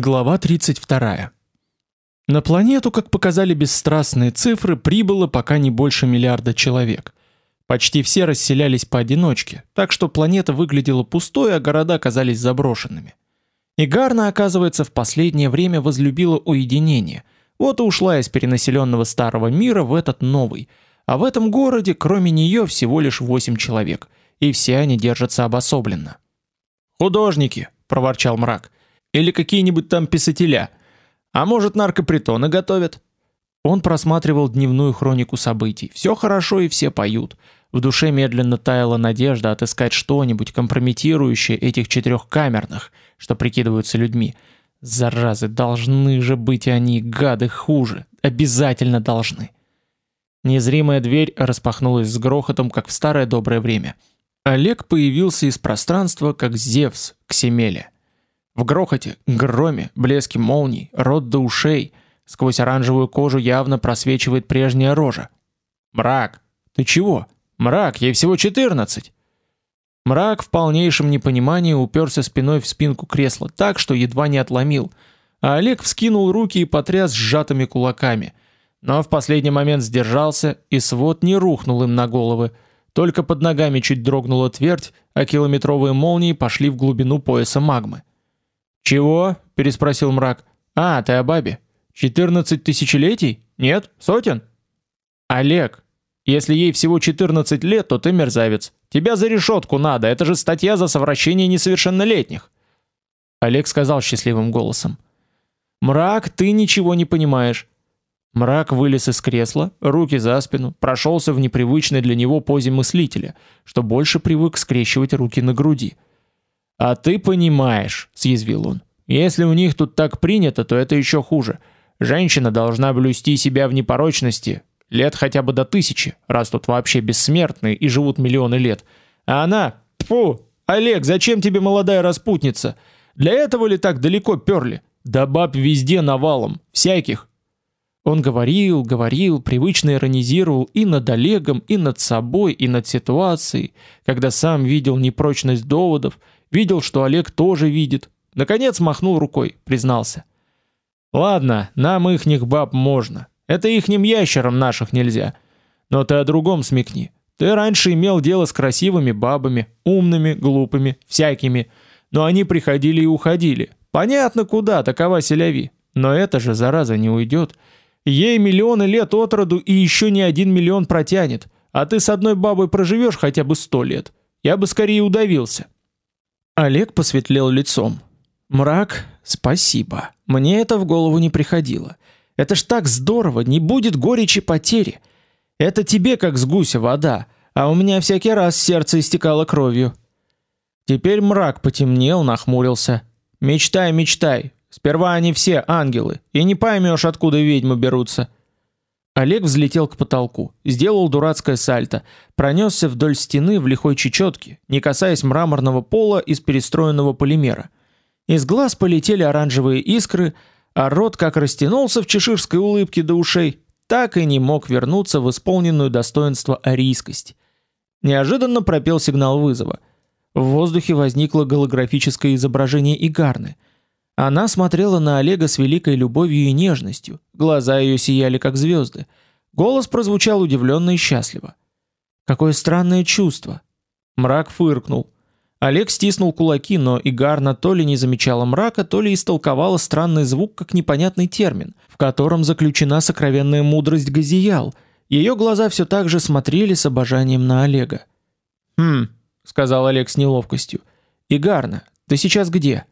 Глава 32. На планету, как показали бесстрастные цифры, прибыло пока не больше миллиарда человек. Почти все расселялись поодиночке, так что планета выглядела пустой, а города казались заброшенными. И Гарна, оказывается, в последнее время возлюбила уединение. Вот и ушла из перенаселенного старого мира в этот новый. А в этом городе, кроме нее, всего лишь восемь человек, и все они держатся обособленно. "Художники", проворчал мрак. Или какие-нибудь там писателя. А может, наркопритоны готовят? Он просматривал дневную хронику событий. Все хорошо и все поют. В душе медленно таяла надежда отыскать что-нибудь компрометирующее этих четырех камерных, что прикидываются людьми. Заразы, должны же быть они, гады, хуже. Обязательно должны. Незримая дверь распахнулась с грохотом, как в старое доброе время. Олег появился из пространства, как Зевс к Семеле. В грохоте, громе, блеске молний, рот до ушей, сквозь оранжевую кожу явно просвечивает прежняя рожа. Мрак. Ты чего? Мрак, ей всего 14. Мрак в полнейшем непонимании уперся спиной в спинку кресла так, что едва не отломил. А Олег вскинул руки и потряс сжатыми кулаками. Но в последний момент сдержался, и свод не рухнул им на головы. Только под ногами чуть дрогнула твердь, а километровые молнии пошли в глубину пояса магмы. Чего? переспросил мрак. А, ты о бабе. 14 тысячелетий? Нет, сотен? Олег, если ей всего 14 лет, то ты мерзавец. Тебя за решетку надо, это же статья за совращение несовершеннолетних. Олег сказал счастливым голосом. Мрак, ты ничего не понимаешь. Мрак вылез из кресла, руки за спину, прошелся в непривычной для него позе мыслителя, что больше привык скрещивать руки на груди. А ты понимаешь, съязвил он. Если у них тут так принято, то это еще хуже. Женщина должна блюсти себя в непорочности, лет хотя бы до тысячи, раз тут вообще бессмертные и живут миллионы лет. А она, фу, Олег, зачем тебе молодая распутница? Для этого ли так далеко перли? Да баб везде навалом, всяких. Он говорил, говорил, привычно иронизировал и над Олегом, и над собой, и над ситуацией, когда сам видел непрочность доводов, видел, что Олег тоже видит. Наконец махнул рукой, признался: "Ладно, нам ихних баб можно. Это ихним ящерам наших нельзя. Но ты о другом смекни. Ты раньше имел дело с красивыми бабами, умными, глупыми, всякими, но они приходили и уходили. Понятно куда, такова селяви. Но это же зараза не уйдет. Ей миллионы лет от роду и еще не один миллион протянет, а ты с одной бабой проживешь хотя бы сто лет. Я бы скорее удавился. Олег посветлел лицом. Мрак, спасибо. Мне это в голову не приходило. Это ж так здорово, не будет горечи потери. Это тебе как с гуся вода, а у меня всякий раз сердце истекало кровью. Теперь мрак потемнел, нахмурился. Мечтай, мечтай. Сперва они все ангелы, и не поймешь, откуда ведьмы берутся. Олег взлетел к потолку, сделал дурацкое сальто, пронесся вдоль стены в лихой чечетке, не касаясь мраморного пола из перестроенного полимера. Из глаз полетели оранжевые искры, а рот как растянулся в чеширской улыбке до ушей, так и не мог вернуться в исполненную достоинство арийскость. Неожиданно пропел сигнал вызова. В воздухе возникло голографическое изображение Игарны — она смотрела на Олега с великой любовью и нежностью. Глаза ее сияли как звезды. Голос прозвучал удивленно и счастливо. Какое странное чувство. Мрак фыркнул. Олег стиснул кулаки, но Игарна то ли не замечала мрака, то ли истолковала странный звук как непонятный термин, в котором заключена сокровенная мудрость Газиял. Ее глаза все так же смотрели с обожанием на Олега. "Хм", сказал Олег с неловкостью. "Игарна, ты сейчас где?"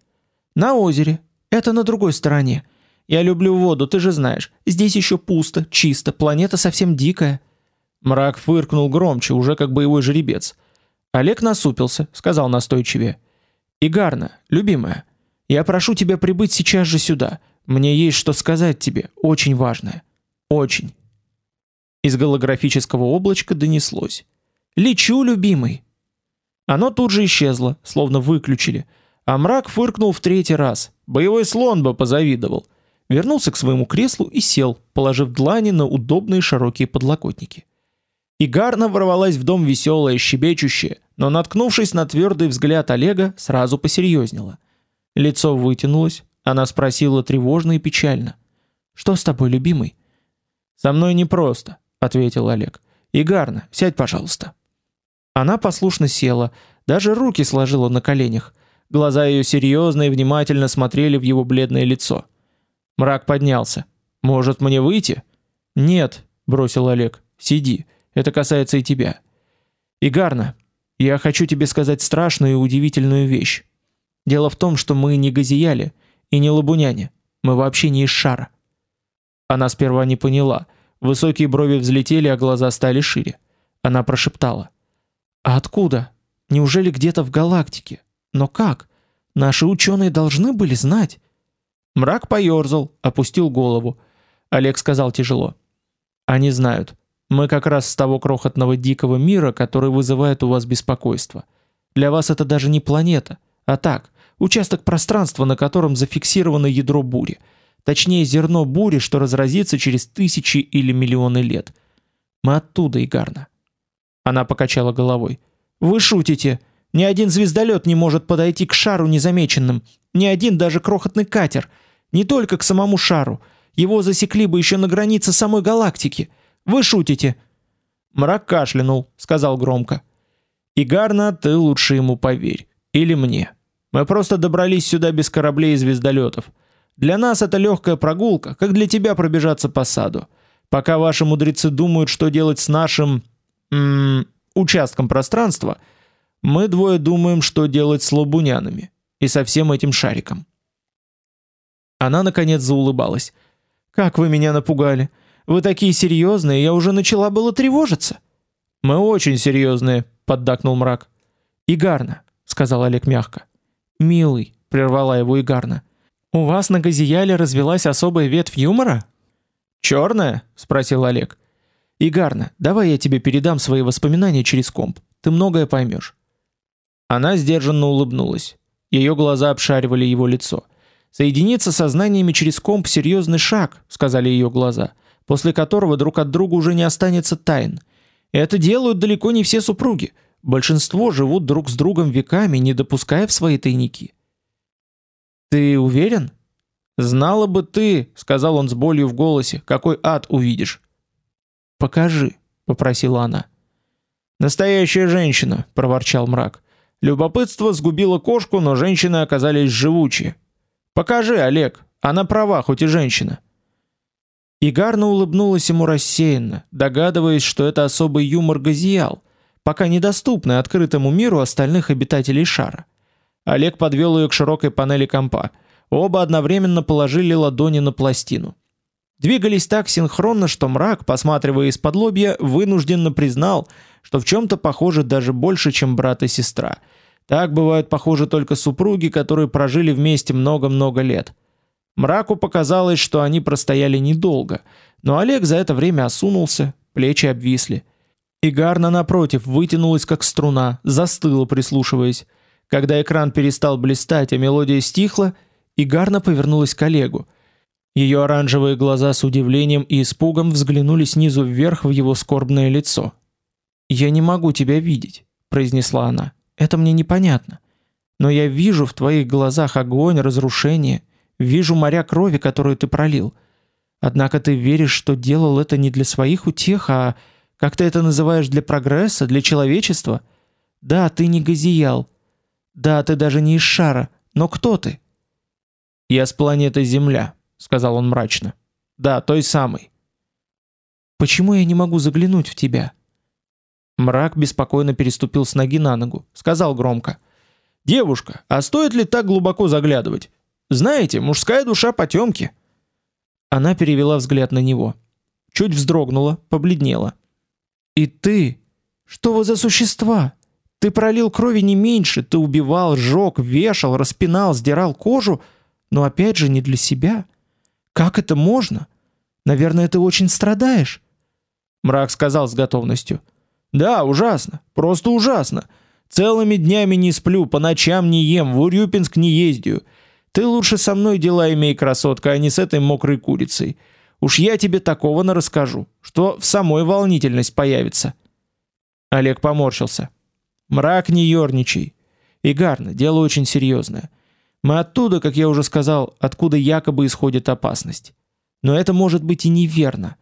На озере. Это на другой стороне. Я люблю воду, ты же знаешь. Здесь еще пусто, чисто, планета совсем дикая. Мрак фыркнул громче, уже как боевой жеребец. Олег насупился, сказал настойчивее: "Игарна, любимая, я прошу тебя прибыть сейчас же сюда. Мне есть что сказать тебе, очень важное. Очень". Из голографического облачка донеслось: "Лечу, любимый". Оно тут же исчезло, словно выключили. А мрак фыркнул в третий раз. Боевой слон бы позавидовал. Вернулся к своему креслу и сел, положив длани на удобные широкие подлокотники. Игарна ворвалась в дом веселая, щебечущая, но наткнувшись на твердый взгляд Олега, сразу посерьезнела. Лицо вытянулось, Она спросила тревожно и печально. Что с тобой, любимый? Со мной непросто, ответил Олег. Игарна, сядь, пожалуйста. Она послушно села, даже руки сложила на коленях. Глаза ее серьезно и внимательно смотрели в его бледное лицо. Мрак поднялся. Может, мне выйти? Нет, бросил Олег. Сиди. Это касается и тебя. Игарна, я хочу тебе сказать страшную и удивительную вещь. Дело в том, что мы не газияли и не лабуняне. Мы вообще не из шара. Она сперва не поняла. Высокие брови взлетели, а глаза стали шире. Она прошептала: "А откуда? Неужели где-то в галактике? Но как? Наши ученые должны были знать". Мрак поерзал, опустил голову. Олег сказал тяжело: "Они знают. Мы как раз с того крохотного дикого мира, который вызывает у вас беспокойство. Для вас это даже не планета, а так, участок пространства, на котором зафиксировано ядро бури. Точнее, зерно бури, что разразится через тысячи или миллионы лет. Мы оттуда, Игарна. Она покачала головой. Вы шутите? Ни один звездолет не может подойти к шару незамеченным, ни один даже крохотный катер, не только к самому шару. Его засекли бы еще на границе самой галактики. Вы шутите? Мрак кашлянул, сказал громко: "Игарна, ты лучше ему поверь, или мне. Мы просто добрались сюда без кораблей и звездолетов. Для нас это легкая прогулка, как для тебя пробежаться по саду. Пока ваши мудрецы думают, что делать с нашим м участком пространства, мы двое думаем, что делать с лабунянами и со всем этим шариком. Она наконец заулыбалась. Как вы меня напугали. Вы такие серьезные, я уже начала было тревожиться. Мы очень серьезные, поддакнул мрак. Игарна, сказал Олег мягко. Милый, прервала его Игарна. У вас на Газияле развилась особая ветвь юмора? Черная? спросил Олег. Игарна, давай я тебе передам свои воспоминания через комп. Ты многое поймешь. Она сдержанно улыбнулась. Ее глаза обшаривали его лицо. Соединиться сознаниями через комп серьезный шаг, сказали ее глаза после которого друг от друга уже не останется тайн. И это делают далеко не все супруги. Большинство живут друг с другом веками, не допуская в свои тайники. Ты уверен? Знала бы ты, сказал он с болью в голосе, какой ад увидишь. Покажи, попросила она. Настоящая женщина, проворчал мрак. Любопытство сгубило кошку, но женщины оказались живучие. Покажи, Олег. Она права, хоть и женщина. Игарна улыбнулась ему рассеянно, догадываясь, что это особый юмор Газиал, пока недоступный открытому миру остальных обитателей шара. Олег подвел ее к широкой панели компа. Оба одновременно положили ладони на пластину. Двигались так синхронно, что мрак, посматривая из-под лобья, вынужденно признал, что в чем то похожи даже больше, чем брат и сестра. Так бывают похожи только супруги, которые прожили вместе много-много лет. Мраку показалось, что они простояли недолго, но Олег за это время осунулся, плечи обвисли. Игарна напротив вытянулась как струна, застыла, прислушиваясь. Когда экран перестал блистать, а мелодия стихла, Игарна повернулась к Олегу. Ее оранжевые глаза с удивлением и испугом взглянули снизу вверх в его скорбное лицо. "Я не могу тебя видеть", произнесла она. "Это мне непонятно. Но я вижу в твоих глазах огонь, разрушение, Вижу моря крови, которую ты пролил. Однако ты веришь, что делал это не для своих утех, а как ты это называешь, для прогресса, для человечества? Да, ты не Газиял. Да, ты даже не из шара. Но кто ты? Я с планеты Земля, сказал он мрачно. Да, той самой. Почему я не могу заглянуть в тебя? Мрак беспокойно переступил с ноги на ногу, сказал громко: "Девушка, а стоит ли так глубоко заглядывать? Знаете, мужская душа потемки. Она перевела взгляд на него. Чуть вздрогнула, побледнела. И ты? Что вы за существа? Ты пролил крови не меньше, ты убивал, сжег, вешал, распинал, сдирал кожу, но опять же не для себя. Как это можно? Наверное, ты очень страдаешь. Мрак сказал с готовностью: "Да, ужасно, просто ужасно. Целыми днями не сплю, по ночам не ем, в Урюпинск не ездю. Ты лучше со мной дела имей, красотка, а не с этой мокрой курицей. Уж я тебе такого на расскажу, что в самой волнительность появится. Олег поморщился. Мрак не ёрничай. Игарна, дело очень серьезное. Мы оттуда, как я уже сказал, откуда якобы исходит опасность. Но это может быть и неверно.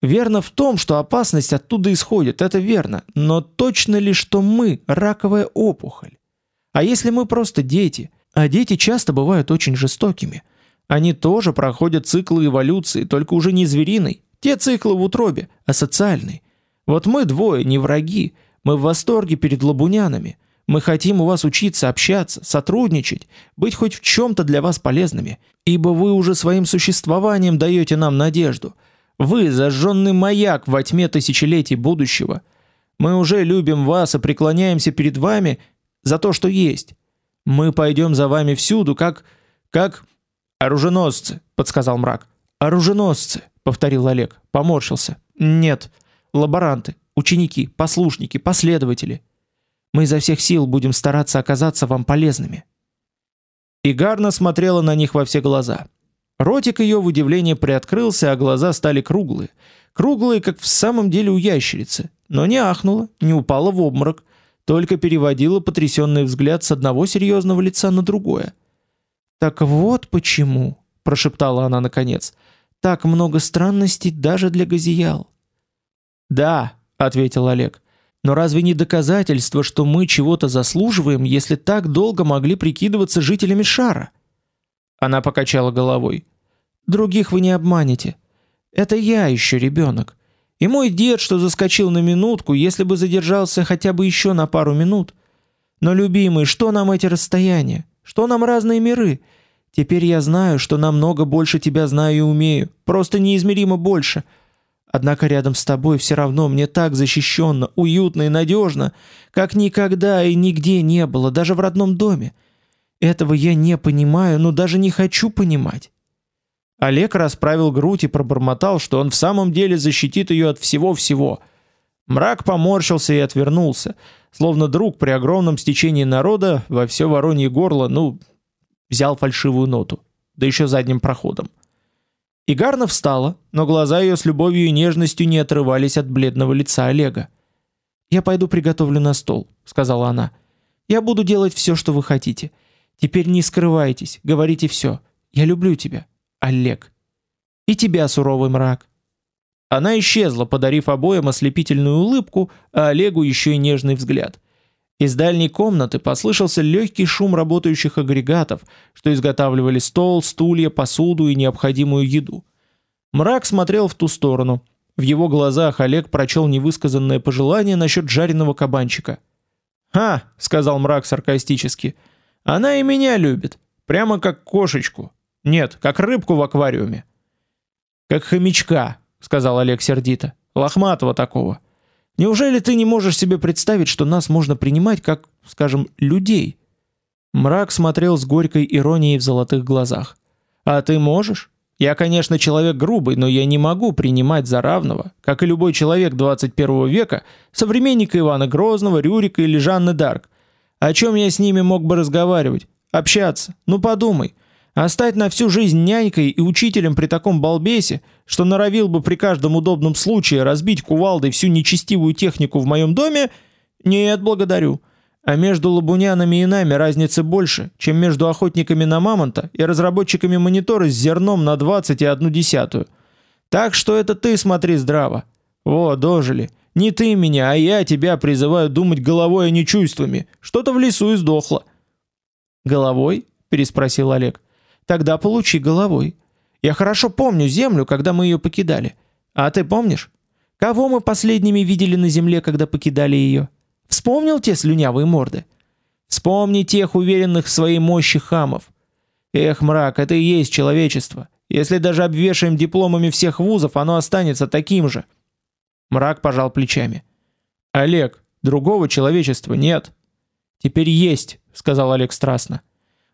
Верно в том, что опасность оттуда исходит, это верно, но точно ли, что мы раковая опухоль? А если мы просто дети? А дети часто бывают очень жестокими. Они тоже проходят циклы эволюции, только уже не звериной. Те циклы в утробе, а социальной. Вот мы двое не враги, мы в восторге перед лабунянами. Мы хотим у вас учиться общаться, сотрудничать, быть хоть в чем то для вас полезными, ибо вы уже своим существованием даете нам надежду. Вы зажженный маяк во тьме тысячелетий будущего. Мы уже любим вас и преклоняемся перед вами за то, что есть. Мы пойдем за вами всюду, как как оруженосцы, подсказал мрак. Оруженосцы, повторил Олег, поморщился. Нет, лаборанты, ученики, послушники, последователи. Мы изо всех сил будем стараться оказаться вам полезными. Игарна смотрела на них во все глаза. Ротик ее в удивлении приоткрылся, а глаза стали круглые. Круглые, как в самом деле у ящерицы, но не ахнула, не упала в обморок, только переводила потрясенный взгляд с одного серьезного лица на другое. «Так вот почему», — прошептала она наконец, — «так много странностей даже для газиял». «Да», — ответил Олег, — «но разве не доказательство, что мы чего-то заслуживаем, если так долго могли прикидываться жителями шара?» Она покачала головой. Других вы не обманете. Это я еще ребенок. И мой дед, что заскочил на минутку, если бы задержался хотя бы еще на пару минут. Но любимый, что нам эти расстояния? Что нам разные миры? Теперь я знаю, что намного больше тебя знаю и умею, просто неизмеримо больше. Однако рядом с тобой все равно мне так защищенно, уютно и надежно, как никогда и нигде не было, даже в родном доме. Этого я не понимаю, но даже не хочу понимать. Олег расправил грудь и пробормотал, что он в самом деле защитит ее от всего-всего. Мрак поморщился и отвернулся, словно друг при огромном стечении народа во все воронье горло, ну, взял фальшивую ноту, да еще задним проходом. Игарна встала, но глаза ее с любовью и нежностью не отрывались от бледного лица Олега. «Я пойду приготовлю на стол», — сказала она. «Я буду делать все, что вы хотите. Теперь не скрывайтесь, говорите все. Я люблю тебя, Олег. И тебя, суровый мрак». Она исчезла, подарив обоим ослепительную улыбку, а Олегу еще и нежный взгляд. Из дальней комнаты послышался легкий шум работающих агрегатов, что изготавливали стол, стулья, посуду и необходимую еду. Мрак смотрел в ту сторону. В его глазах Олег прочел невысказанное пожелание насчет жареного кабанчика. «Ха!» — сказал мрак саркастически — она и меня любит, прямо как кошечку. Нет, как рыбку в аквариуме. Как хомячка, сказал Олег сердито. Лохматого такого. Неужели ты не можешь себе представить, что нас можно принимать как, скажем, людей? Мрак смотрел с горькой иронией в золотых глазах. А ты можешь? Я, конечно, человек грубый, но я не могу принимать за равного, как и любой человек 21 века, современника Ивана Грозного, Рюрика или Жанны д'Арк. О чем я с ними мог бы разговаривать? Общаться? Ну подумай. А стать на всю жизнь нянькой и учителем при таком балбесе, что норовил бы при каждом удобном случае разбить кувалдой всю нечестивую технику в моем доме? Нет, благодарю. А между лабунянами и нами разницы больше, чем между охотниками на мамонта и разработчиками монитора с зерном на 20 и одну десятую. Так что это ты смотри здраво. Вот, дожили. Не ты меня, а я тебя призываю думать головой, а не чувствами. Что-то в лесу и сдохло. Головой? переспросил Олег. Тогда получи головой. Я хорошо помню землю, когда мы ее покидали. А ты помнишь? Кого мы последними видели на земле, когда покидали ее? Вспомнил те слюнявые морды? Вспомни тех уверенных в своей мощи хамов. Эх, мрак, это и есть человечество. Если даже обвешаем дипломами всех вузов, оно останется таким же. Мрак пожал плечами. Олег, другого человечества нет. Теперь есть, сказал Олег страстно.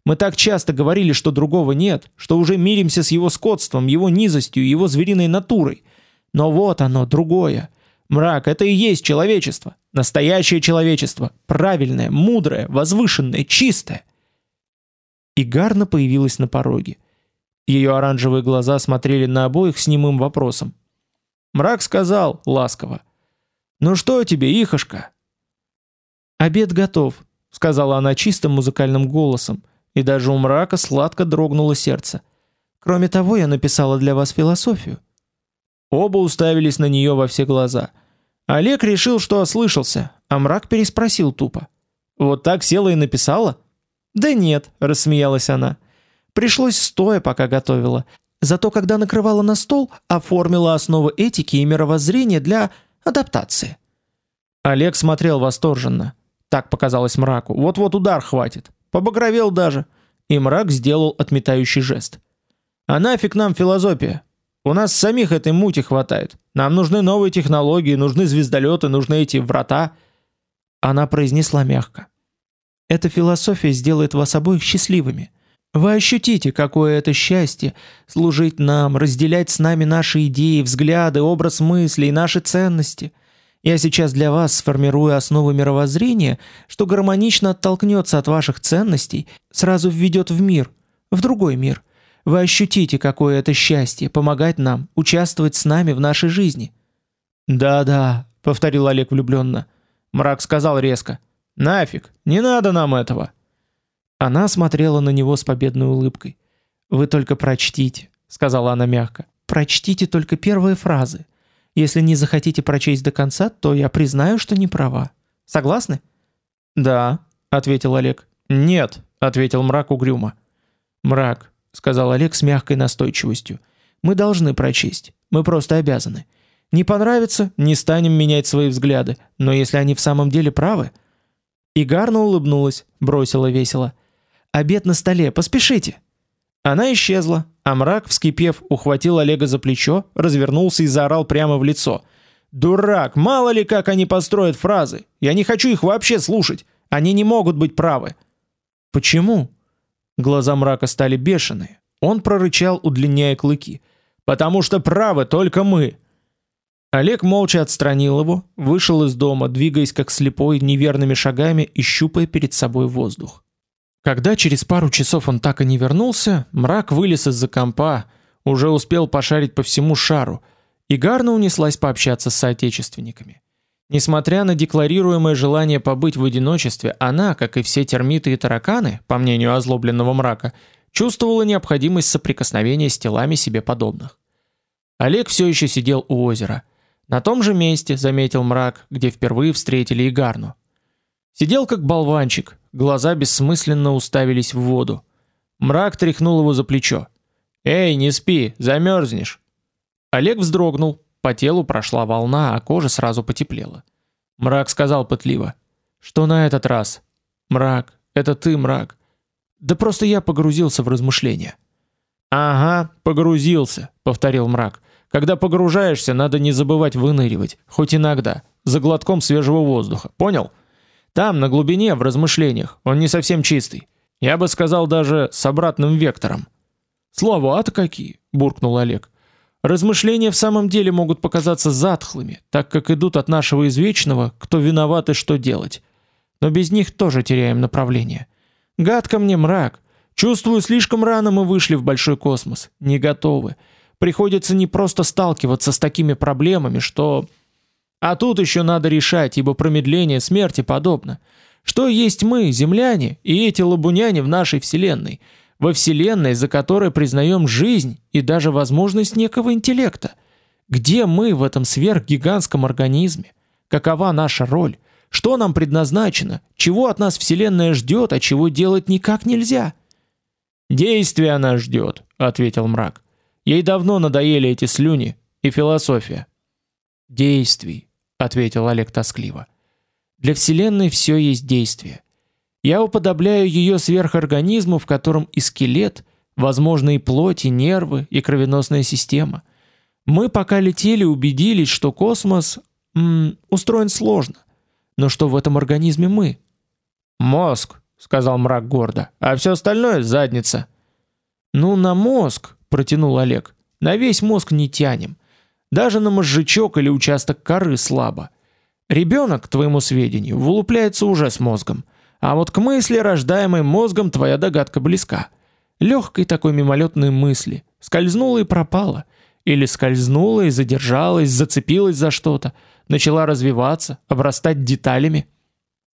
Мы так часто говорили, что другого нет, что уже миримся с его скотством, его низостью, его звериной натурой. Но вот оно, другое. Мрак это и есть человечество, настоящее человечество, правильное, мудрое, возвышенное, чистое. И Гарна появилась на пороге. Ее оранжевые глаза смотрели на обоих с немым вопросом. Мрак сказал ласково: "Ну что тебе, ихошка?" "Обед готов", сказала она чистым музыкальным голосом, и даже у мрака сладко дрогнуло сердце. Кроме того, я написала для вас философию. Оба уставились на нее во все глаза. Олег решил, что ослышался, а мрак переспросил тупо: "Вот так села и написала?" "Да нет", рассмеялась она. "Пришлось стоя, пока готовила. Зато когда накрывала на стол, оформила основы этики и мировоззрения для адаптации". Олег смотрел восторженно. Так показалось мраку. Вот-вот удар хватит. Побагровел даже. И мрак сделал отметающий жест. А нафиг нам философия? У нас самих этой мути хватает. Нам нужны новые технологии, нужны звездолеты, нужны эти врата. Она произнесла мягко. Эта философия сделает вас обоих счастливыми. Вы ощутите, какое это счастье служить нам, разделять с нами наши идеи, взгляды, образ мыслей, наши ценности. Я сейчас для вас сформирую основы мировоззрения, что гармонично оттолкнется от ваших ценностей, сразу введет в мир, в другой мир. Вы ощутите, какое это счастье помогать нам, участвовать с нами в нашей жизни. Да-да, повторил Олег влюбленно. Мрак сказал резко: "Нафиг, не надо нам этого". Она смотрела на него с победной улыбкой. Вы только прочтите, сказала она мягко. Прочтите только первые фразы. Если не захотите прочесть до конца, то я признаю, что не права. Согласны? Да, ответил Олег. Нет, ответил Мрак угрюмо. Мрак, сказал Олег с мягкой настойчивостью. Мы должны прочесть. Мы просто обязаны. Не понравится, не станем менять свои взгляды, но если они в самом деле правы, Игарна улыбнулась, бросила весело: "Обед на столе, поспешите". Она исчезла, а мрак, вскипев, ухватил Олега за плечо, развернулся и заорал прямо в лицо: "Дурак, мало ли как они построят фразы. Я не хочу их вообще слушать. Они не могут быть правы". "Почему?" Глаза мрака стали бешеные. Он прорычал, удлиняя клыки: "Потому что правы только мы". Олег молча отстранил его, вышел из дома, двигаясь как слепой неверными шагами и щупая перед собой воздух. Когда через пару часов он так и не вернулся, мрак вылез из-за компа, уже успел пошарить по всему шару, и Гарна унеслась пообщаться с соотечественниками. Несмотря на декларируемое желание побыть в одиночестве, она, как и все термиты и тараканы, по мнению озлобленного мрака, чувствовала необходимость соприкосновения с телами себе подобных. Олег все еще сидел у озера. На том же месте, заметил мрак, где впервые встретили Игарну. Сидел как болванчик, глаза бессмысленно уставились в воду. Мрак тряхнул его за плечо. "Эй, не спи, замерзнешь". Олег вздрогнул, по телу прошла волна, а кожа сразу потеплела. Мрак сказал пытливо: "Что на этот раз?" "Мрак, это ты, мрак. Да просто я погрузился в размышления". "Ага, погрузился", повторил мрак. "Когда погружаешься, надо не забывать выныривать, хоть иногда, за глотком свежего воздуха. Понял?" Там, на глубине, в размышлениях, он не совсем чистый. Я бы сказал даже с обратным вектором. Слова-то какие, буркнул Олег. Размышления в самом деле могут показаться затхлыми, так как идут от нашего извечного, кто виноват и что делать. Но без них тоже теряем направление. Гадко мне мрак. Чувствую, слишком рано мы вышли в большой космос, не готовы. Приходится не просто сталкиваться с такими проблемами, что а тут еще надо решать, ибо промедление смерти подобно. Что есть мы, земляне, и эти лабуняне в нашей вселенной, во вселенной, за которой признаем жизнь и даже возможность некого интеллекта? Где мы в этом сверхгигантском организме? Какова наша роль? Что нам предназначено? Чего от нас вселенная ждет, а чего делать никак нельзя? Действие она ждет, ответил мрак. Ей давно надоели эти слюни и философия. Действий, ответил Олег тоскливо. Для вселенной все есть действие. Я уподобляю ее сверхорганизму, в котором и скелет, возможно и плоть, и нервы, и кровеносная система. Мы пока летели, убедились, что космос м, устроен сложно, но что в этом организме мы? Мозг, сказал мрак гордо. А все остальное задница. Ну на мозг, протянул Олег. На весь мозг не тянем. Даже на мозжечок или участок коры слабо. Ребенок, к твоему сведению, вылупляется уже с мозгом. А вот к мысли, рождаемой мозгом, твоя догадка близка. Легкой такой мимолетной мысли. Скользнула и пропала. Или скользнула и задержалась, зацепилась за что-то. Начала развиваться, обрастать деталями.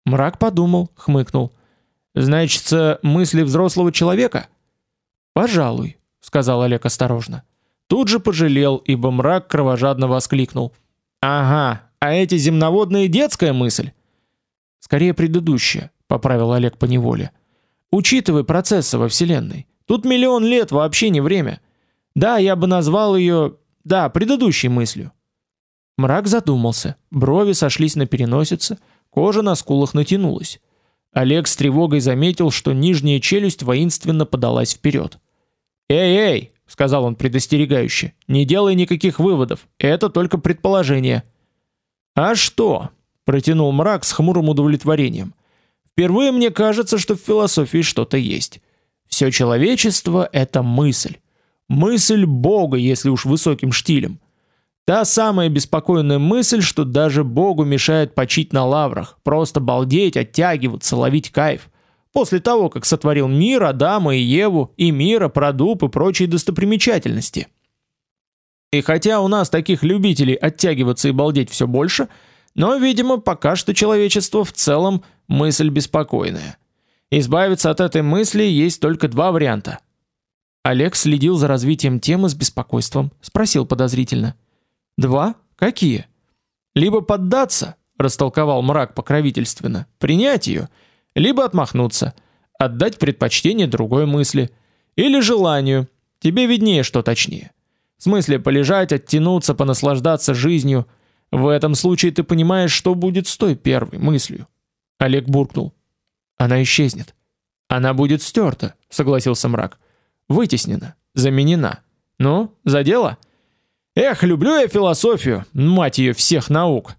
Мрак подумал, хмыкнул. Значится, мысли взрослого человека? Пожалуй, сказал Олег осторожно. Тут же пожалел, ибо мрак кровожадно воскликнул: "Ага, а эти земноводные детская мысль?" Скорее предыдущая, поправил Олег по неволе. Учитывая процессы во вселенной, тут миллион лет вообще не время. Да, я бы назвал ее, да, предыдущей мыслью. Мрак задумался, брови сошлись на переносице, кожа на скулах натянулась. Олег с тревогой заметил, что нижняя челюсть воинственно подалась вперед. "Эй-эй", сказал он предостерегающе. "Не делай никаких выводов. Это только предположение". "А что?" протянул Мрак с хмурым удовлетворением. "Впервые мне кажется, что в философии что-то есть. Все человечество это мысль. Мысль Бога, если уж высоким штилем. Та самая беспокойная мысль, что даже Богу мешает почить на лаврах, просто балдеть, оттягиваться, ловить кайф. После того, как сотворил мир, Адама и Еву, и мира, продуб и прочие достопримечательности. И хотя у нас таких любителей оттягиваться и балдеть все больше, но, видимо, пока что человечество в целом мысль беспокойная. Избавиться от этой мысли есть только два варианта. Олег следил за развитием темы с беспокойством, спросил подозрительно: Два? Какие? Либо поддаться, растолковал мрак покровительственно, принять ее, либо отмахнуться, отдать предпочтение другой мысли или желанию. Тебе виднее, что точнее. В смысле полежать, оттянуться, понаслаждаться жизнью. В этом случае ты понимаешь, что будет с той первой мыслью. Олег буркнул: "Она исчезнет. Она будет стерта", согласился мрак. "Вытеснена, заменена. Ну, за дело?" Эх, люблю я философию, мать ее всех наук.